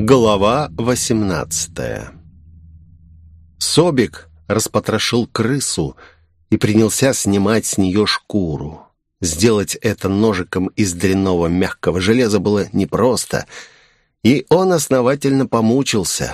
Глава 18 Собик распотрошил крысу и принялся снимать с нее шкуру. Сделать это ножиком из дрянного мягкого железа было непросто, и он основательно помучился.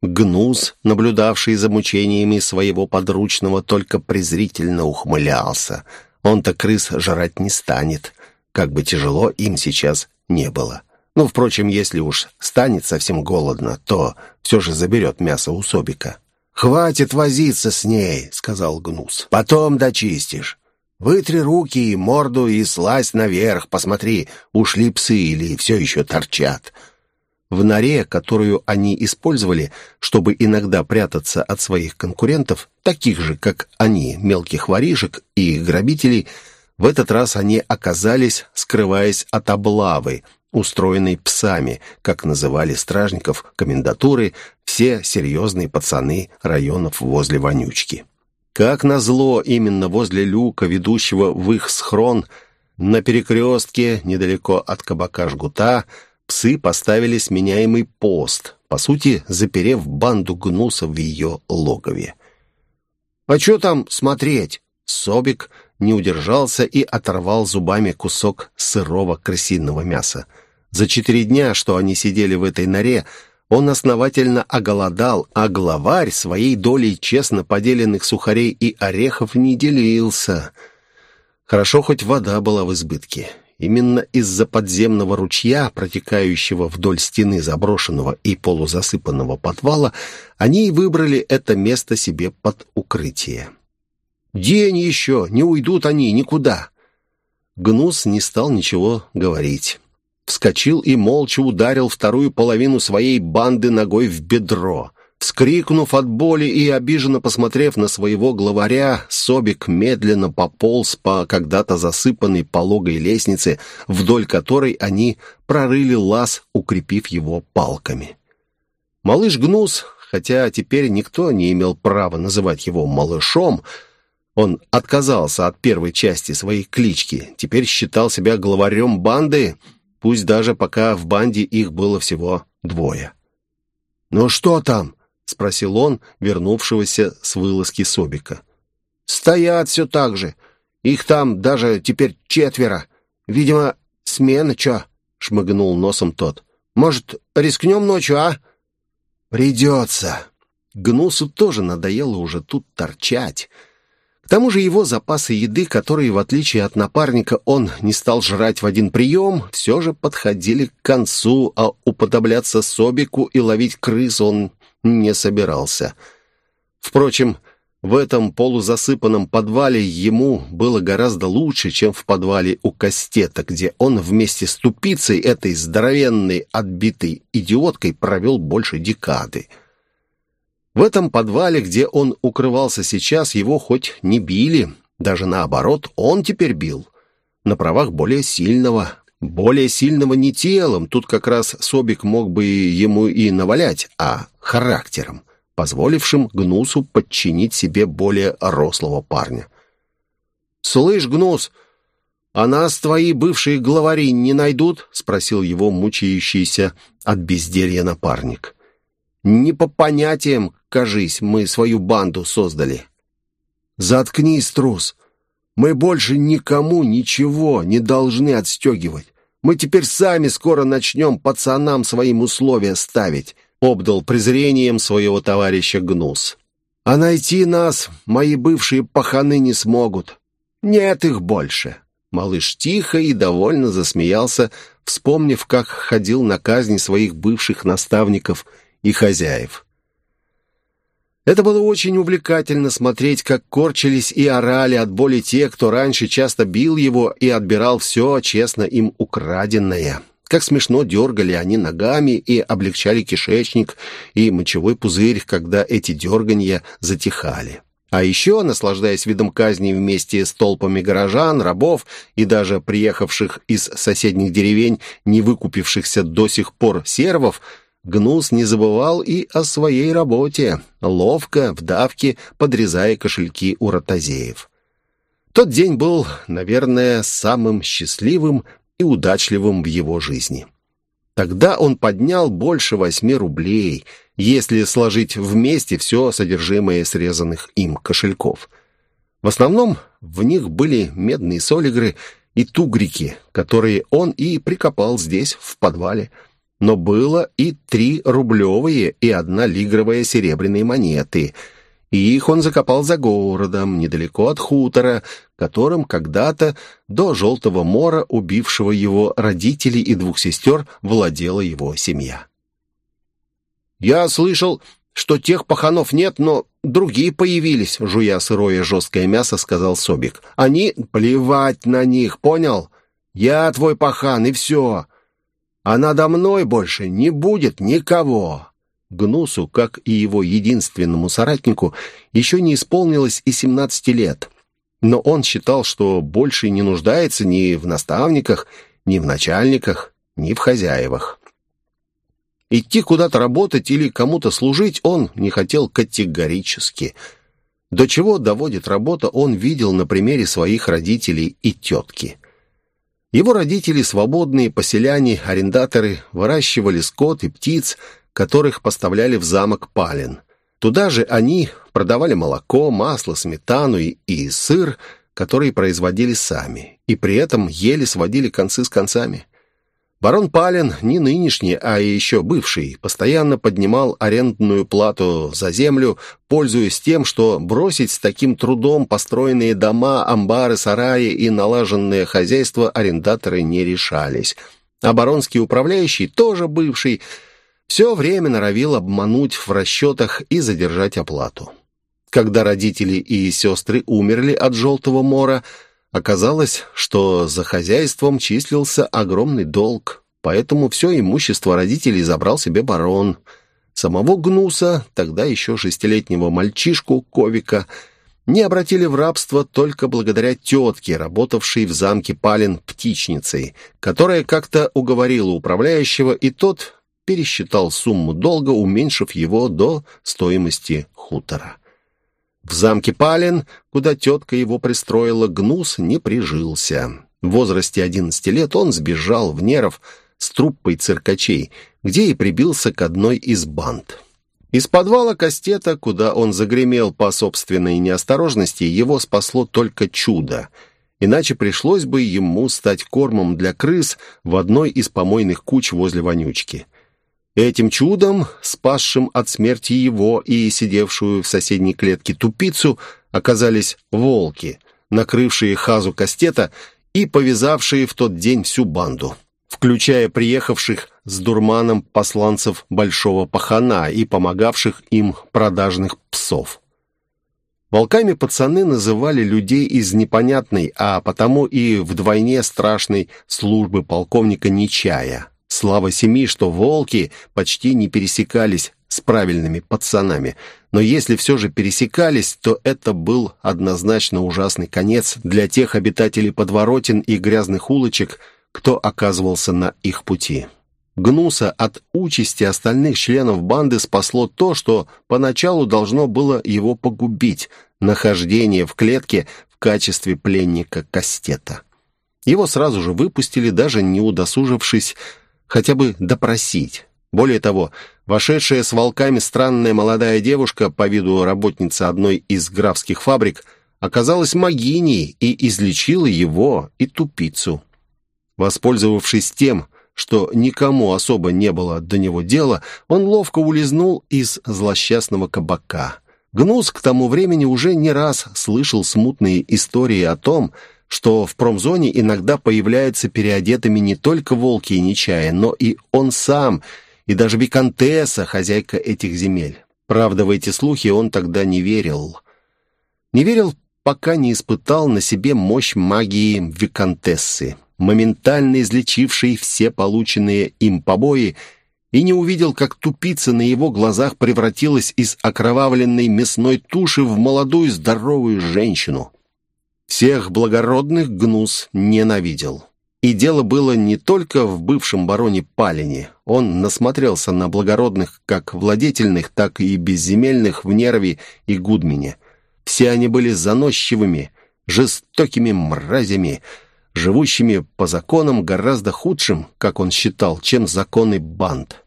Гнус, наблюдавший за мучениями своего подручного, только презрительно ухмылялся. Он-то крыс жрать не станет, как бы тяжело им сейчас не было. Ну, впрочем, если уж станет совсем голодно, то все же заберет мясо у Собика. «Хватит возиться с ней», — сказал Гнус. «Потом дочистишь. Вытри руки и морду и слазь наверх. Посмотри, ушли псы или все еще торчат». В норе, которую они использовали, чтобы иногда прятаться от своих конкурентов, таких же, как они, мелких воришек и грабителей, в этот раз они оказались, скрываясь от облавы, устроенный псами, как называли стражников комендатуры все серьезные пацаны районов возле Вонючки. Как назло, именно возле люка, ведущего в их схрон, на перекрестке, недалеко от кабака «Жгута», псы поставили сменяемый пост, по сути, заперев банду гнусов в ее логове. «А что там смотреть?» Собик не удержался и оторвал зубами кусок сырого крысиного мяса. За четыре дня, что они сидели в этой норе, он основательно оголодал, а главарь своей долей честно поделенных сухарей и орехов не делился. Хорошо, хоть вода была в избытке. Именно из-за подземного ручья, протекающего вдоль стены заброшенного и полузасыпанного подвала, они и выбрали это место себе под укрытие. «День еще! Не уйдут они никуда!» Гнус не стал ничего говорить вскочил и молча ударил вторую половину своей банды ногой в бедро. Вскрикнув от боли и обиженно посмотрев на своего главаря, Собик медленно пополз по когда-то засыпанной пологой лестнице, вдоль которой они прорыли лаз, укрепив его палками. Малыш Гнус, хотя теперь никто не имел права называть его малышом, он отказался от первой части своей клички, теперь считал себя главарем банды — пусть даже пока в банде их было всего двое. «Ну что там?» — спросил он, вернувшегося с вылазки Собика. «Стоят все так же. Их там даже теперь четверо. Видимо, смена, чё?» — шмыгнул носом тот. «Может, рискнем ночью, а?» «Придется». Гнусу тоже надоело уже тут торчать. Тому же его запасы еды, которые, в отличие от напарника, он не стал жрать в один прием, все же подходили к концу, а уподобляться Собику и ловить крыс он не собирался. Впрочем, в этом полузасыпанном подвале ему было гораздо лучше, чем в подвале у Кастета, где он вместе с тупицей этой здоровенной, отбитой идиоткой провел больше декады. В этом подвале, где он укрывался сейчас, его хоть не били, даже наоборот, он теперь бил. На правах более сильного. Более сильного не телом, тут как раз Собик мог бы ему и навалять, а характером, позволившим Гнусу подчинить себе более рослого парня. «Слышь, Гнус, а нас твои бывшие главари не найдут?» — спросил его мучающийся от безделья напарник. Не по понятиям, кажись, мы свою банду создали. Заткнись, трус. Мы больше никому ничего не должны отстегивать. Мы теперь сами скоро начнем пацанам своим условия ставить, обдал презрением своего товарища Гнус. А найти нас мои бывшие паханы не смогут. Нет их больше. Малыш тихо и довольно засмеялся, вспомнив, как ходил на казни своих бывших наставников – и хозяев. Это было очень увлекательно смотреть, как корчились и орали от боли те, кто раньше часто бил его и отбирал все честно им украденное. Как смешно дергали они ногами и облегчали кишечник и мочевой пузырь, когда эти дерганья затихали. А еще, наслаждаясь видом казни вместе с толпами горожан, рабов и даже приехавших из соседних деревень, не выкупившихся до сих пор сервов, Гнус не забывал и о своей работе, ловко, в давке, подрезая кошельки у ротозеев. Тот день был, наверное, самым счастливым и удачливым в его жизни. Тогда он поднял больше восьми рублей, если сложить вместе все содержимое срезанных им кошельков. В основном в них были медные солигры и тугрики, которые он и прикопал здесь, в подвале. Но было и три рублевые и одна лигровая серебряные монеты — и их он закопал за городом, недалеко от хутора, которым когда-то до Желтого мора, убившего его родителей и двух сестер, владела его семья. «Я слышал, что тех паханов нет, но другие появились», жуя сырое жесткое мясо, сказал Собик. «Они плевать на них, понял? Я твой пахан, и все. А надо мной больше не будет никого». Гнусу, как и его единственному соратнику, еще не исполнилось и 17 лет. Но он считал, что больше не нуждается ни в наставниках, ни в начальниках, ни в хозяевах. Идти куда-то работать или кому-то служить он не хотел категорически. До чего доводит работа, он видел на примере своих родителей и тетки. Его родители, свободные поселяне, арендаторы, выращивали скот и птиц – которых поставляли в замок Палин. Туда же они продавали молоко, масло, сметану и, и сыр, которые производили сами, и при этом еле сводили концы с концами. Барон Палин, не нынешний, а еще бывший, постоянно поднимал арендную плату за землю, пользуясь тем, что бросить с таким трудом построенные дома, амбары, сараи и налаженное хозяйство арендаторы не решались. А баронский управляющий, тоже бывший, все время норовил обмануть в расчетах и задержать оплату. Когда родители и сестры умерли от желтого мора, оказалось, что за хозяйством числился огромный долг, поэтому все имущество родителей забрал себе барон. Самого Гнуса, тогда еще шестилетнего мальчишку Ковика, не обратили в рабство только благодаря тетке, работавшей в замке Палин птичницей, которая как-то уговорила управляющего, и тот пересчитал сумму долга, уменьшив его до стоимости хутора. В замке Пален, куда тетка его пристроила, Гнус не прижился. В возрасте 11 лет он сбежал в Неров с труппой циркачей, где и прибился к одной из банд. Из подвала кастета, куда он загремел по собственной неосторожности, его спасло только чудо. Иначе пришлось бы ему стать кормом для крыс в одной из помойных куч возле вонючки. Этим чудом, спасшим от смерти его и сидевшую в соседней клетке тупицу, оказались волки, накрывшие хазу Кастета и повязавшие в тот день всю банду, включая приехавших с дурманом посланцев Большого Пахана и помогавших им продажных псов. Волками пацаны называли людей из непонятной, а потому и вдвойне страшной службы полковника Нечая – Слава семи, что волки почти не пересекались с правильными пацанами. Но если все же пересекались, то это был однозначно ужасный конец для тех обитателей подворотен и грязных улочек, кто оказывался на их пути. Гнуса от участи остальных членов банды спасло то, что поначалу должно было его погубить – нахождение в клетке в качестве пленника Кастета. Его сразу же выпустили, даже не удосужившись хотя бы допросить. Более того, вошедшая с волками странная молодая девушка, по виду работница одной из графских фабрик, оказалась магиней и излечила его и тупицу. Воспользовавшись тем, что никому особо не было до него дела, он ловко улизнул из злосчастного кабака. Гнус к тому времени уже не раз слышал смутные истории о том, что в промзоне иногда появляются переодетыми не только волки и нечая, но и он сам, и даже виконтесса, хозяйка этих земель. Правда, в эти слухи он тогда не верил. Не верил, пока не испытал на себе мощь магии виконтессы, моментально излечившей все полученные им побои, и не увидел, как тупица на его глазах превратилась из окровавленной мясной туши в молодую здоровую женщину. Всех благородных Гнус ненавидел. И дело было не только в бывшем бароне Палине. Он насмотрелся на благородных как владетельных, так и безземельных в Нерве и Гудмине. Все они были заносчивыми, жестокими мразями, живущими по законам гораздо худшим, как он считал, чем законы банд.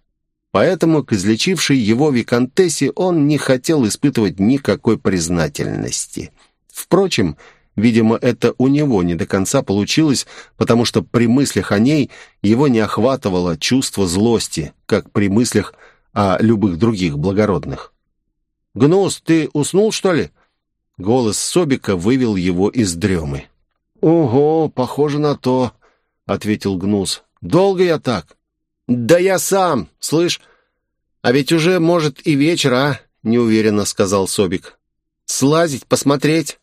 Поэтому к излечившей его виконтессе он не хотел испытывать никакой признательности. Впрочем, видимо, это у него не до конца получилось, потому что при мыслях о ней его не охватывало чувство злости, как при мыслях о любых других благородных. «Гнус, ты уснул, что ли?» Голос Собика вывел его из дремы. «Ого, похоже на то», — ответил Гнус. «Долго я так?» «Да я сам, слышь. А ведь уже, может, и вечер, а?» — неуверенно сказал Собик. «Слазить, посмотреть?»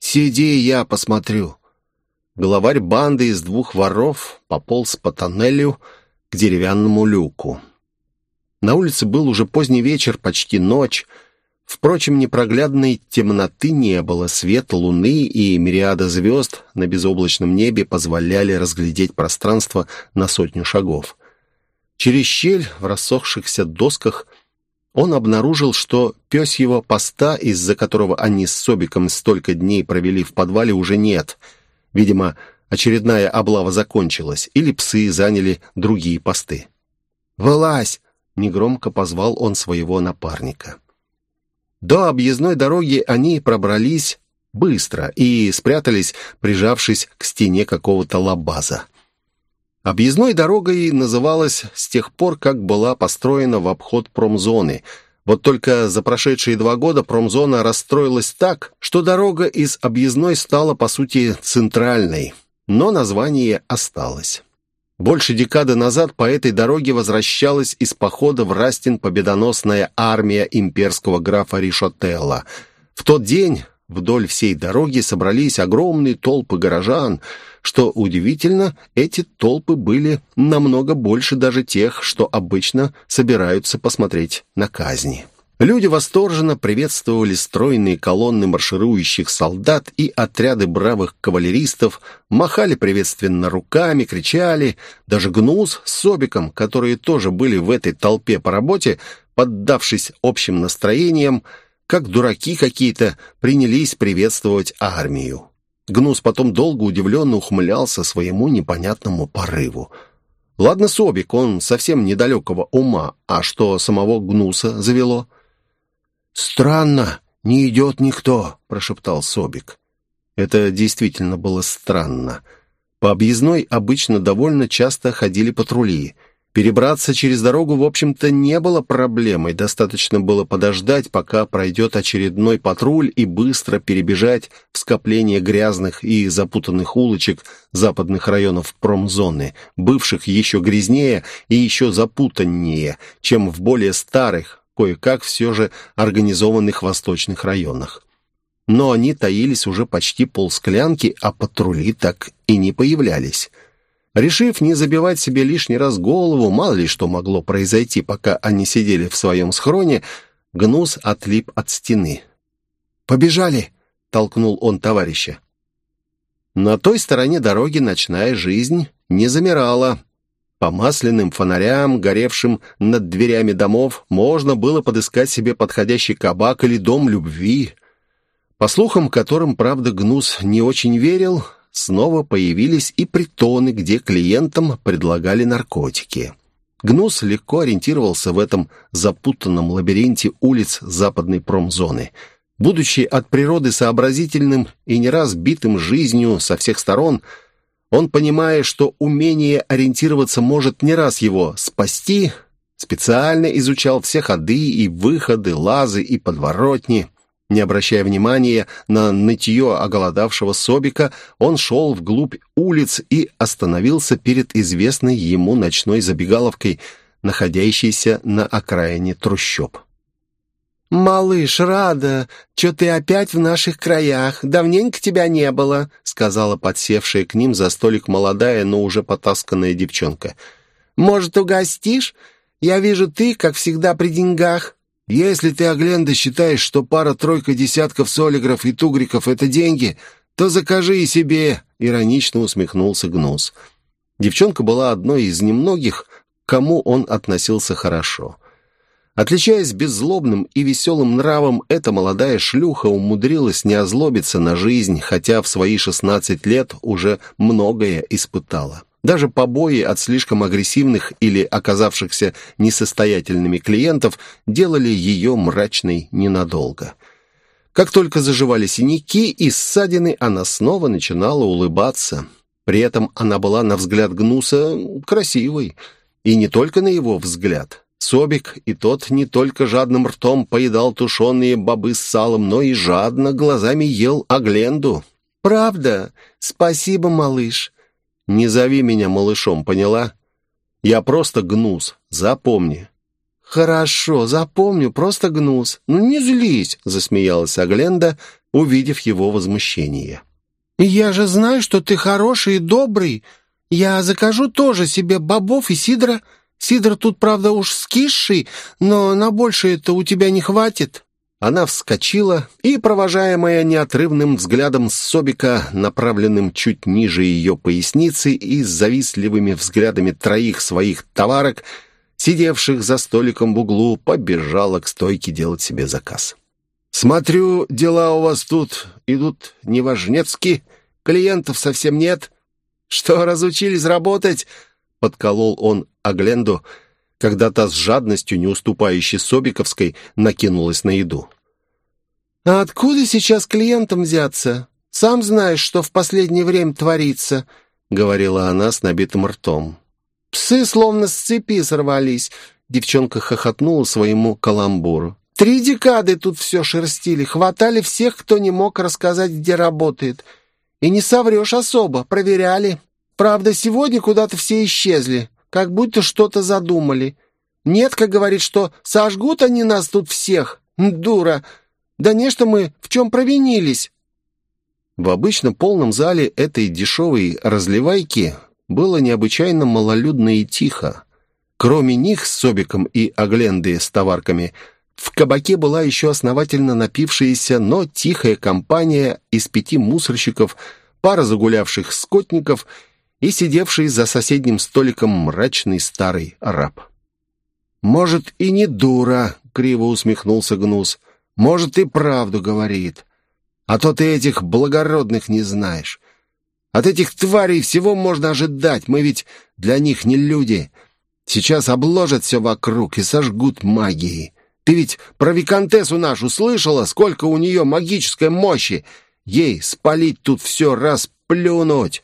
«Сиди, я посмотрю». Главарь банды из двух воров пополз по тоннелю к деревянному люку. На улице был уже поздний вечер, почти ночь, Впрочем, непроглядной темноты не было. Свет луны и мириада звезд на безоблачном небе позволяли разглядеть пространство на сотню шагов. Через щель в рассохшихся досках он обнаружил, что пес его поста, из-за которого они с Собиком столько дней провели в подвале, уже нет. Видимо, очередная облава закончилась, или псы заняли другие посты. «Вылазь!» — негромко позвал он своего напарника. До объездной дороги они пробрались быстро и спрятались, прижавшись к стене какого-то лабаза. Объездной дорогой называлась с тех пор, как была построена в обход промзоны. Вот только за прошедшие два года промзона расстроилась так, что дорога из объездной стала, по сути, центральной, но название осталось. Больше декады назад по этой дороге возвращалась из похода в Растин победоносная армия имперского графа Ришотелла. В тот день вдоль всей дороги собрались огромные толпы горожан. Что удивительно, эти толпы были намного больше даже тех, что обычно собираются посмотреть на казни. Люди восторженно приветствовали стройные колонны марширующих солдат и отряды бравых кавалеристов, махали приветственно руками, кричали. Даже Гнус с Собиком, которые тоже были в этой толпе по работе, поддавшись общим настроениям, как дураки какие-то, принялись приветствовать армию. Гнус потом долго удивленно ухмылялся своему непонятному порыву. Ладно, Собик, он совсем недалекого ума, а что самого Гнуса завело — «Странно, не идет никто», — прошептал Собик. Это действительно было странно. По объездной обычно довольно часто ходили патрули. Перебраться через дорогу, в общем-то, не было проблемой. Достаточно было подождать, пока пройдет очередной патруль и быстро перебежать в скопление грязных и запутанных улочек западных районов промзоны, бывших еще грязнее и еще запутаннее, чем в более старых, кое-как все же организованных восточных районах. Но они таились уже почти полсклянки, а патрули так и не появлялись. Решив не забивать себе лишний раз голову, мало ли что могло произойти, пока они сидели в своем схроне, Гнус отлип от стены. «Побежали!» — толкнул он товарища. На той стороне дороги ночная жизнь не замирала. По масляным фонарям, горевшим над дверями домов, можно было подыскать себе подходящий кабак или дом любви. По слухам, которым, правда, Гнус не очень верил, снова появились и притоны, где клиентам предлагали наркотики. Гнус легко ориентировался в этом запутанном лабиринте улиц западной промзоны. Будучи от природы сообразительным и не раз битым жизнью со всех сторон – он, понимая, что умение ориентироваться может не раз его спасти, специально изучал все ходы и выходы, лазы и подворотни. Не обращая внимания на нытье оголодавшего Собика, он шел вглубь улиц и остановился перед известной ему ночной забегаловкой, находящейся на окраине трущоб. «Малыш, рада, что ты опять в наших краях. Давненько тебя не было», — сказала подсевшая к ним за столик молодая, но уже потасканная девчонка. «Может, угостишь? Я вижу, ты, как всегда, при деньгах». «Если ты, Агленда, считаешь, что пара-тройка десятков солигров и тугриков — это деньги, то закажи и себе», — иронично усмехнулся Гнус. Девчонка была одной из немногих, к кому он относился хорошо. Отличаясь беззлобным и веселым нравом, эта молодая шлюха умудрилась не озлобиться на жизнь, хотя в свои 16 лет уже многое испытала. Даже побои от слишком агрессивных или оказавшихся несостоятельными клиентов делали ее мрачной ненадолго. Как только заживали синяки и ссадины, она снова начинала улыбаться. При этом она была, на взгляд Гнуса, красивой. И не только на его взгляд. Собик и тот не только жадным ртом поедал тушеные бобы с салом, но и жадно глазами ел Агленду. «Правда? Спасибо, малыш». «Не зови меня малышом, поняла? Я просто гнус, запомни». «Хорошо, запомню, просто гнус. Ну не злись», — засмеялась Агленда, увидев его возмущение. «Я же знаю, что ты хороший и добрый. Я закажу тоже себе бобов и сидра». Сидор тут, правда, уж скисший, но на больше это у тебя не хватит». Она вскочила и, провожаемая неотрывным взглядом Собика, направленным чуть ниже ее поясницы и с завистливыми взглядами троих своих товарок, сидевших за столиком в углу, побежала к стойке делать себе заказ. «Смотрю, дела у вас тут идут неважнецки, клиентов совсем нет. Что, разучились работать?» Подколол он Агленду, когда та с жадностью, не уступающей Собиковской, накинулась на еду. «А откуда сейчас клиентам взяться? Сам знаешь, что в последнее время творится», — говорила она с набитым ртом. «Псы словно с цепи сорвались», — девчонка хохотнула своему каламбуру. «Три декады тут все шерстили, хватали всех, кто не мог рассказать, где работает. И не соврешь особо, проверяли. Правда, сегодня куда-то все исчезли как будто что-то задумали. Нетка говорит, что сожгут они нас тут всех. Дура! Да не, что мы в чем провинились. В обычно полном зале этой дешевой разливайки было необычайно малолюдно и тихо. Кроме них с Собиком и Агленды с товарками, в кабаке была еще основательно напившаяся, но тихая компания из пяти мусорщиков, пара загулявших скотников — и сидевший за соседним столиком мрачный старый араб. «Может, и не дура», — криво усмехнулся Гнус. «Может, и правду говорит. А то ты этих благородных не знаешь. От этих тварей всего можно ожидать, мы ведь для них не люди. Сейчас обложат все вокруг и сожгут магией. Ты ведь про виконтессу нашу слышала, сколько у нее магической мощи? Ей спалить тут все раз плюнуть».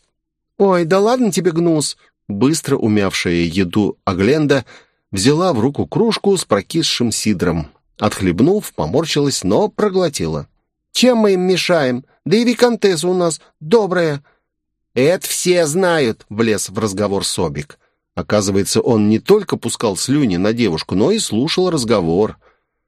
«Ой, да ладно тебе, гнус!» Быстро умявшая еду Агленда взяла в руку кружку с прокисшим сидром. Отхлебнув, поморщилась, но проглотила. «Чем мы им мешаем? Да и виконтесса у нас добрая». «Это все знают», — влез в разговор Собик. Оказывается, он не только пускал слюни на девушку, но и слушал разговор.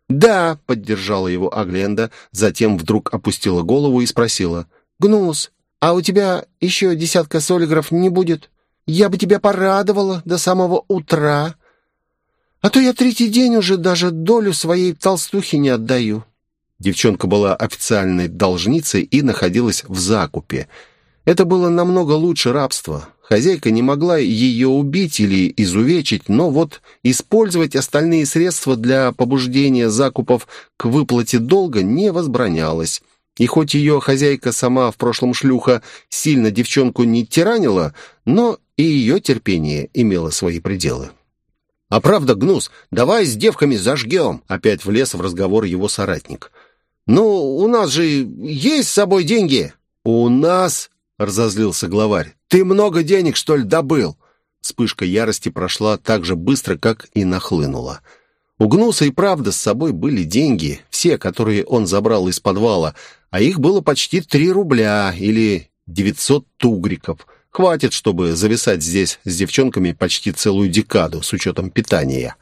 «Да», — поддержала его Агленда, затем вдруг опустила голову и спросила. «Гнус, а у тебя еще десятка солигров не будет? Я бы тебя порадовала до самого утра. А то я третий день уже даже долю своей толстухи не отдаю». Девчонка была официальной должницей и находилась в закупе. Это было намного лучше рабства. Хозяйка не могла ее убить или изувечить, но вот использовать остальные средства для побуждения закупов к выплате долга не возбранялось. И хоть ее хозяйка сама в прошлом шлюха сильно девчонку не тиранила, но и ее терпение имело свои пределы. «А правда, Гнус, давай с девками зажгем!» Опять влез в разговор его соратник. «Ну, у нас же есть с собой деньги!» «У нас?» — разозлился главарь. «Ты много денег, что ли, добыл?» Вспышка ярости прошла так же быстро, как и нахлынула. У Гнуса и правда с собой были деньги, все, которые он забрал из подвала, а их было почти три рубля или девятьсот тугриков. Хватит, чтобы зависать здесь с девчонками почти целую декаду с учетом питания.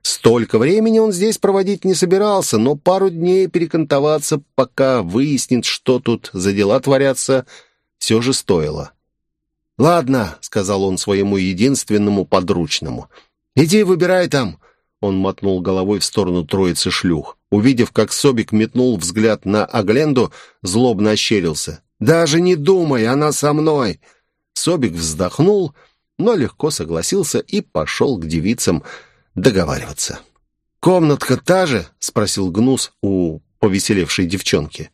Столько времени он здесь проводить не собирался, но пару дней перекантоваться, пока выяснит, что тут за дела творятся, все же стоило. «Ладно», — сказал он своему единственному подручному, — «иди выбирай там». Он мотнул головой в сторону троицы шлюх. Увидев, как Собик метнул взгляд на Агленду, злобно ощерился. «Даже не думай, она со мной!» Собик вздохнул, но легко согласился и пошел к девицам договариваться. «Комнатка та же?» — спросил Гнус у повеселевшей девчонки.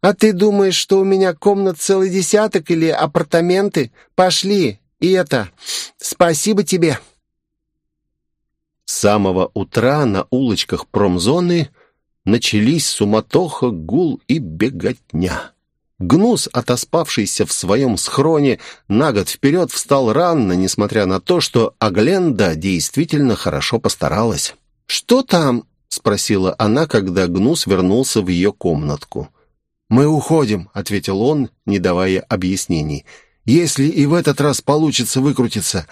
«А ты думаешь, что у меня комнат целый десяток или апартаменты? Пошли, и это... Спасибо тебе!» С самого утра на улочках промзоны начались суматоха, гул и беготня. Гнус, отоспавшийся в своем схроне, на год вперед встал рано, несмотря на то, что Агленда действительно хорошо постаралась. «Что там?» — спросила она, когда Гнус вернулся в ее комнатку. «Мы уходим», — ответил он, не давая объяснений. «Если и в этот раз получится выкрутиться,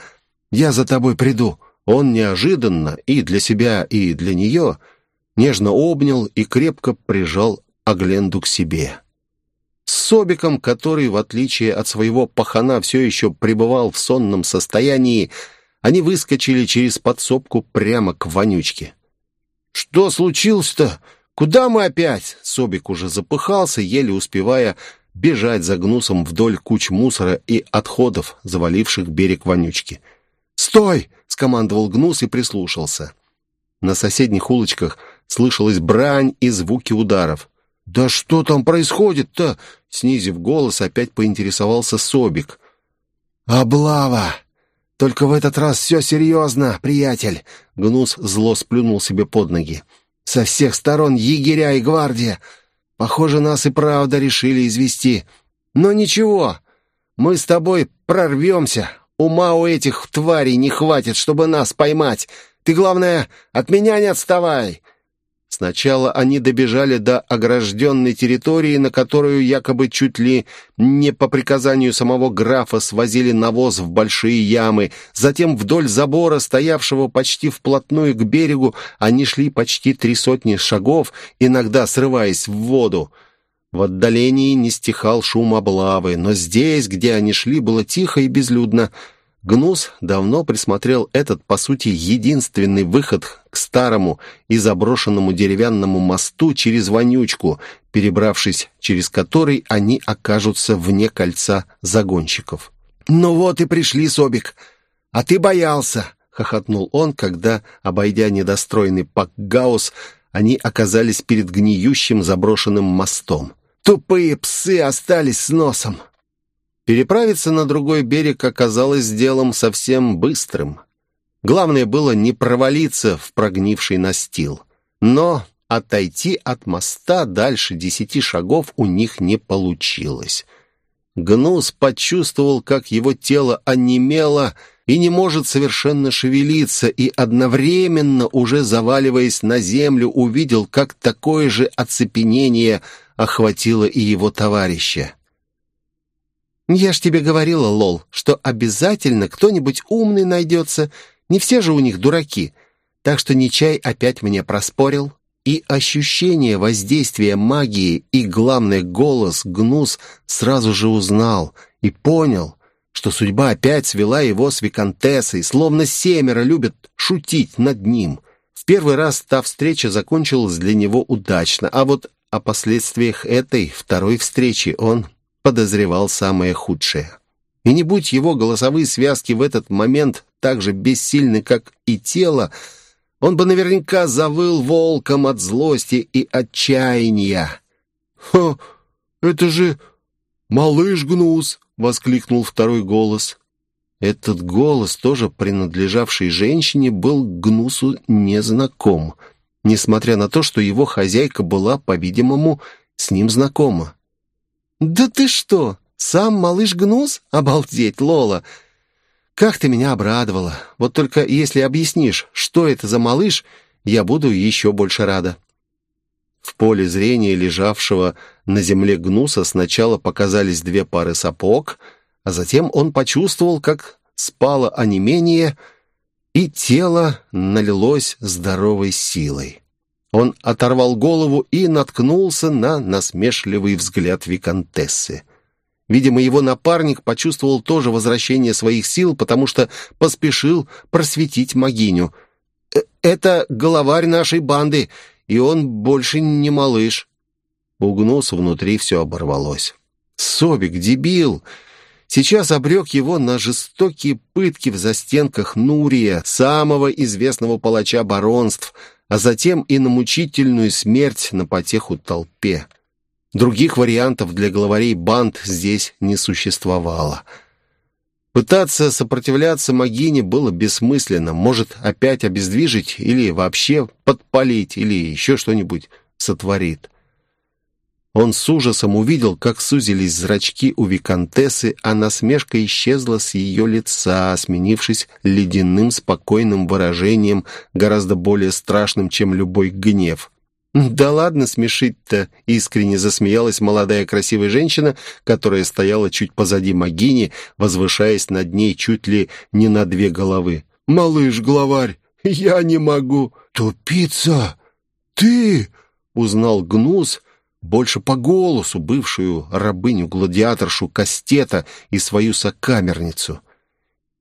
я за тобой приду». Он неожиданно и для себя, и для нее нежно обнял и крепко прижал Агленду к себе. С Собиком, который, в отличие от своего пахана, все еще пребывал в сонном состоянии, они выскочили через подсобку прямо к вонючке. «Что случилось-то? Куда мы опять?» Собик уже запыхался, еле успевая бежать за гнусом вдоль куч мусора и отходов, заваливших берег вонючки. «Стой!» — скомандовал гнус и прислушался. На соседних улочках слышалась брань и звуки ударов. «Да что там происходит-то?» Снизив голос, опять поинтересовался Собик. «Облава! Только в этот раз все серьезно, приятель!» Гнус зло сплюнул себе под ноги. «Со всех сторон егеря и гвардия. Похоже, нас и правда решили извести. Но ничего, мы с тобой прорвемся. Ума у этих тварей не хватит, чтобы нас поймать. Ты, главное, от меня не отставай. Сначала они добежали до огражденной территории, на которую якобы чуть ли не по приказанию самого графа свозили навоз в большие ямы. Затем вдоль забора, стоявшего почти вплотную к берегу, они шли почти три сотни шагов, иногда срываясь в воду. В отдалении не стихал шум облавы, но здесь, где они шли, было тихо и безлюдно. Гнус давно присмотрел этот, по сути, единственный выход к старому и заброшенному деревянному мосту через Вонючку, перебравшись через который они окажутся вне кольца загонщиков. «Ну вот и пришли, Собик, а ты боялся!» — хохотнул он, когда, обойдя недостроенный Пакгаус, они оказались перед гниющим заброшенным мостом. «Тупые псы остались с носом!» Переправиться на другой берег оказалось делом совсем быстрым. Главное было не провалиться в прогнивший настил. Но отойти от моста дальше десяти шагов у них не получилось. Гнус почувствовал, как его тело онемело и не может совершенно шевелиться, и одновременно, уже заваливаясь на землю, увидел, как такое же оцепенение охватило и его товарища. «Я ж тебе говорила, Лол, что обязательно кто-нибудь умный найдется. Не все же у них дураки. Так что Нечай опять мне проспорил». И ощущение воздействия магии, и, главный голос Гнус сразу же узнал и понял, что судьба опять свела его с Викантессой, словно семеро любят шутить над ним. В первый раз та встреча закончилась для него удачно, а вот о последствиях этой второй встречи он подозревал самое худшее. И не будь его голосовые связки в этот момент так же бессильны, как и тело, он бы наверняка завыл волком от злости и отчаяния. «Ха! Это же малыш Гнус!» — воскликнул второй голос. Этот голос, тоже принадлежавший женщине, был Гнусу незнаком, несмотря на то, что его хозяйка была, по-видимому, с ним знакома. «Да ты что, сам малыш Гнус? Обалдеть, Лола! Как ты меня обрадовала! Вот только если объяснишь, что это за малыш, я буду еще больше рада». В поле зрения лежавшего на земле Гнуса сначала показались две пары сапог, а затем он почувствовал, как спало онемение, и тело налилось здоровой силой. Он оторвал голову и наткнулся на насмешливый взгляд виконтессы. Видимо, его напарник почувствовал тоже возвращение своих сил, потому что поспешил просветить могиню. «Э, «Это головарь нашей банды, и он больше не малыш». У внутри все оборвалось. «Собик, дебил! сейчас обрек его на жестокие пытки в застенках Нурия, самого известного палача баронств, а затем и на мучительную смерть на потеху толпе. Других вариантов для главарей банд здесь не существовало. Пытаться сопротивляться Магине было бессмысленно. Может, опять обездвижить или вообще подпалить, или еще что-нибудь сотворит. Он с ужасом увидел, как сузились зрачки у виконтессы, а насмешка исчезла с ее лица, сменившись ледяным спокойным выражением, гораздо более страшным, чем любой гнев. «Да ладно смешить-то!» — искренне засмеялась молодая красивая женщина, которая стояла чуть позади Магини, возвышаясь над ней чуть ли не на две головы. «Малыш-главарь, я не могу!» «Тупица! Ты!» — узнал Гнус, больше по голосу бывшую рабыню-гладиаторшу Кастета и свою сокамерницу.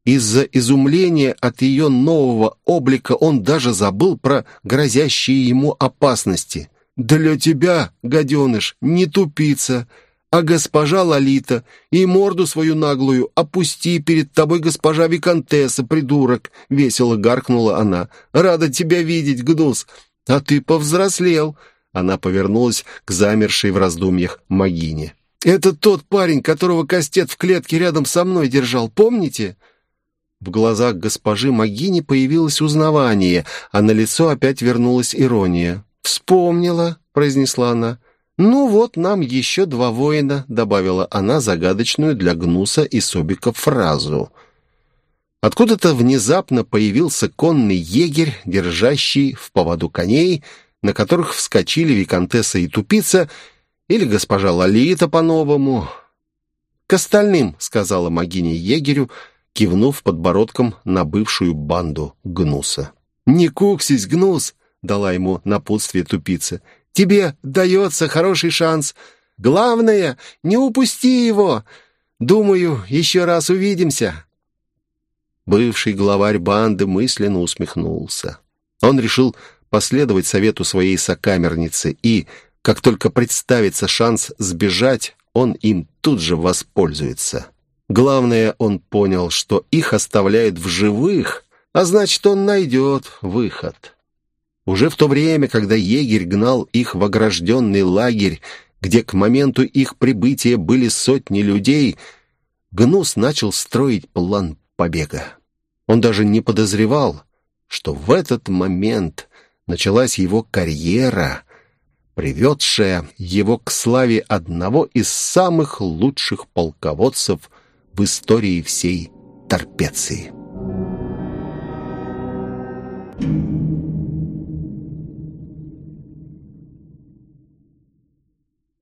Из-за изумления от ее нового облика он даже забыл про грозящие ему опасности. «Для тебя, гаденыш, не тупица, а госпожа Лолита, и морду свою наглую опусти перед тобой госпожа Викантесса, придурок!» — весело гаркнула она. «Рада тебя видеть, Гнус, а ты повзрослел!» Она повернулась к замершей в раздумьях Магине. «Это тот парень, которого Кастет в клетке рядом со мной держал, помните?» В глазах госпожи Магини появилось узнавание, а на лицо опять вернулась ирония. «Вспомнила», — произнесла она. «Ну вот нам еще два воина», — добавила она загадочную для Гнуса и Собика фразу. Откуда-то внезапно появился конный егерь, держащий в поводу коней, — на которых вскочили виконтесса и тупица, или госпожа Лолита по-новому. «К остальным», — сказала Магиня егерю, кивнув подбородком на бывшую банду Гнуса. «Не куксись, Гнус!» — дала ему напутствие тупица. «Тебе дается хороший шанс. Главное, не упусти его. Думаю, еще раз увидимся». Бывший главарь банды мысленно усмехнулся. Он решил последовать совету своей сокамерницы и, как только представится шанс сбежать, он им тут же воспользуется. Главное, он понял, что их оставляют в живых, а значит, он найдет выход. Уже в то время, когда егерь гнал их в огражденный лагерь, где к моменту их прибытия были сотни людей, Гнус начал строить план побега. Он даже не подозревал, что в этот момент началась его карьера, приведшая его к славе одного из самых лучших полководцев в истории всей Торпеции.